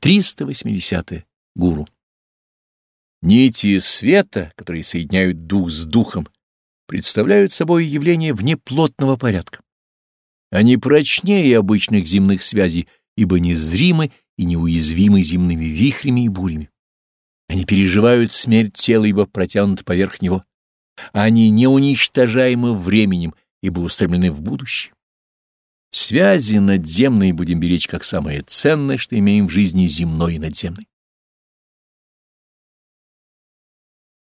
380. -е. Гуру. Нити света, которые соединяют дух с духом, представляют собой явление внеплотного порядка. Они прочнее обычных земных связей, ибо незримы и неуязвимы земными вихрями и бурями. Они переживают смерть тела, ибо протянуты поверх него. Они неуничтожаемы временем, ибо устремлены в будущее. Связи надземные будем беречь как самое ценное, что имеем в жизни земной и надземной.